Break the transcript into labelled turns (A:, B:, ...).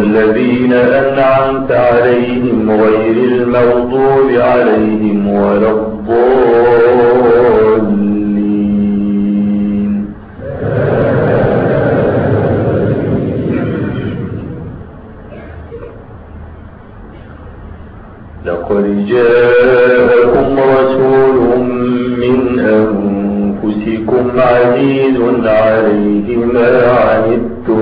A: الذين أنعمت عليهم غير المغضوب عليهم ولا الضالين. لقد جاءكم رسول من أنفسكم عزيز عليه ما عنتم